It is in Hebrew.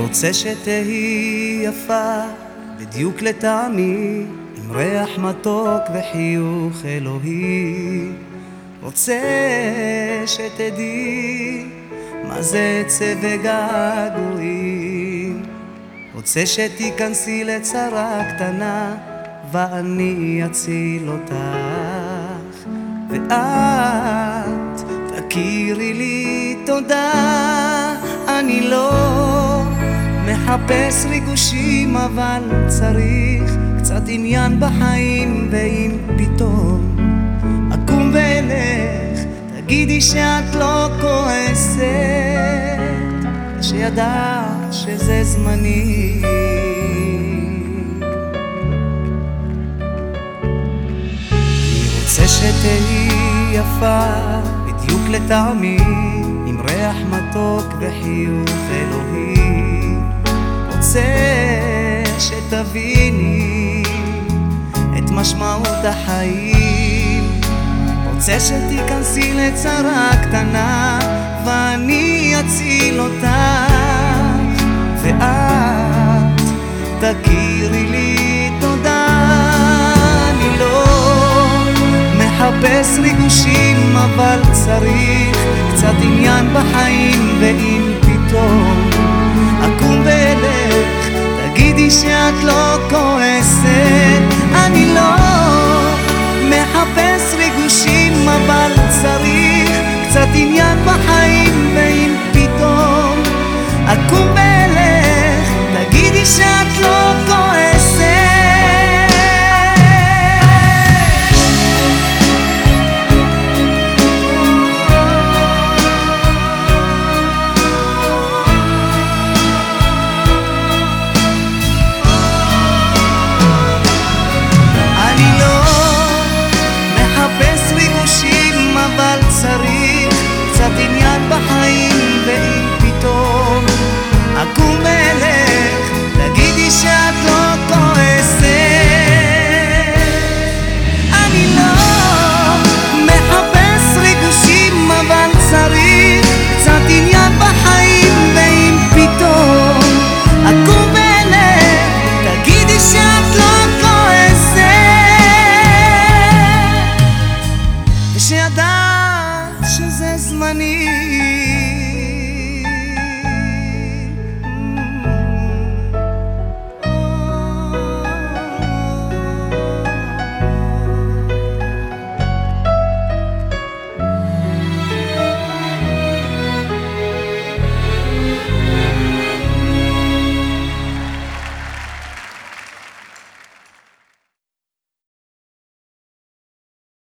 רוצה שתהי יפה, בדיוק לטעמי, עם ריח מתוק וחיוך אלוהי. רוצה שתדעי מה זה עצב וגעגועים. רוצה שתיכנסי לצרה קטנה, ואני אציל אותך. ואת תכירי לי תודה, אני לא מחפש ריגושים, אבל צריך קצת עניין בחיים, ואם פתאום אקום ואלך, תגידי שאת לא כועסת, שידעת שזה זמני. רוצה שתהי יפה, בדיוק לטעמי, עם ריח מתוק וחיוך אלוהי. רוצה שתביני את משמעות החיים. רוצה שתיכנסי לצרה קטנה, ואני אציל אותך, ואת תכירי לי תודה. אני לא מחפש ריגושים, אבל צריך קצת עניין בחיים, ואם פתאום